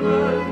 good.